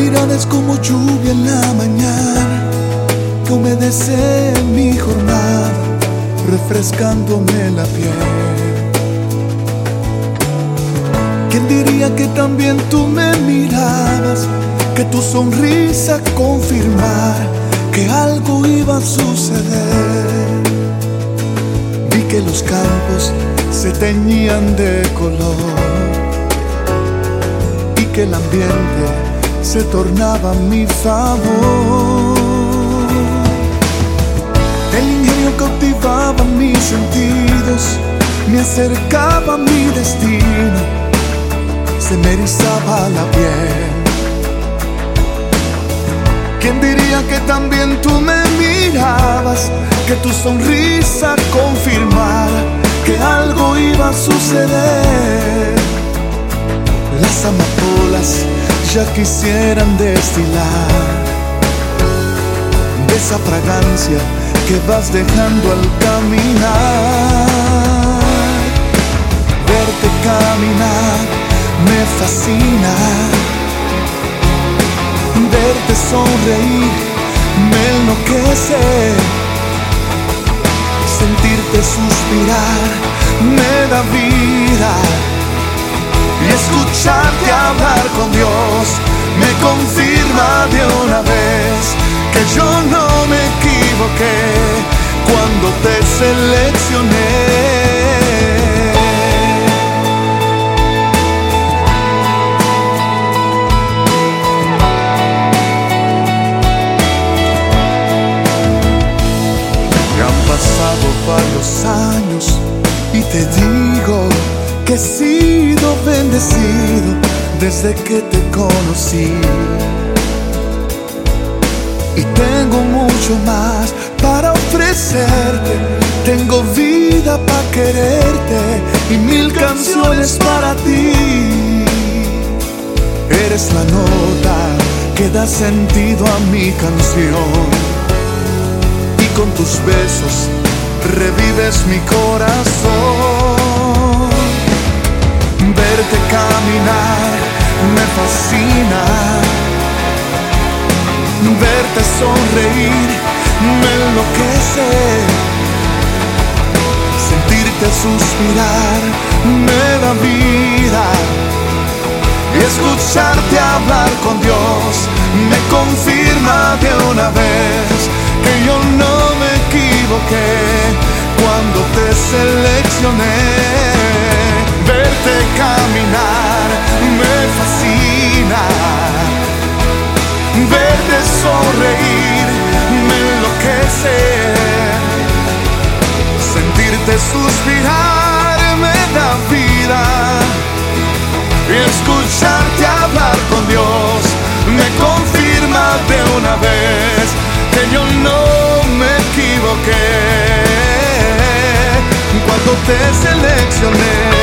Eres como lluvia en la mañana que humedece mi jornada, refrescándome la piel. ¿Quién diría que también tú me mirabas? Que tu sonrisa confirmara que algo iba a suceder. Vi que los campos se teñían de color y que el ambiente se tornaba mi favor. El ingenio cautivaba mis sentidos, me acercaba a mi destino, se me erizaba la piel. ¿Quién diría que también tú me mirabas? Que tu sonrisa confirmara que algo iba a suceder. Las amapolas ya quisieran destilar de esa fragancia que vas dejando al caminar. Verte caminar me fascina. Verte sonreír me enloquece. Sentirte suspirar me da vida. Y escucharte hablar con Dios me confirma de una vez que yo no me equivoqué cuando te seleccioné. Ya han pasado varios años y te digo que he sido bendecido desde que te conocí. Y tengo mucho más para ofrecerte. Tengo vida para quererte y mil canciones para ti. Eres la nota que da sentido a mi canción. Y con tus besos revives mi corazón. Verte caminar me fascina. Verte sonreír me enloquece. Sentirte suspirar me da vida. Y escucharte hablar con Dios me confirma de una vez que yo no me equivoqué cuando te seleccioné. Sonreír me enloquece. Sentirte suspirar me da vida. Y escucharte hablar con Dios me confirma de una vez que yo no me equivoqué cuando te seleccioné.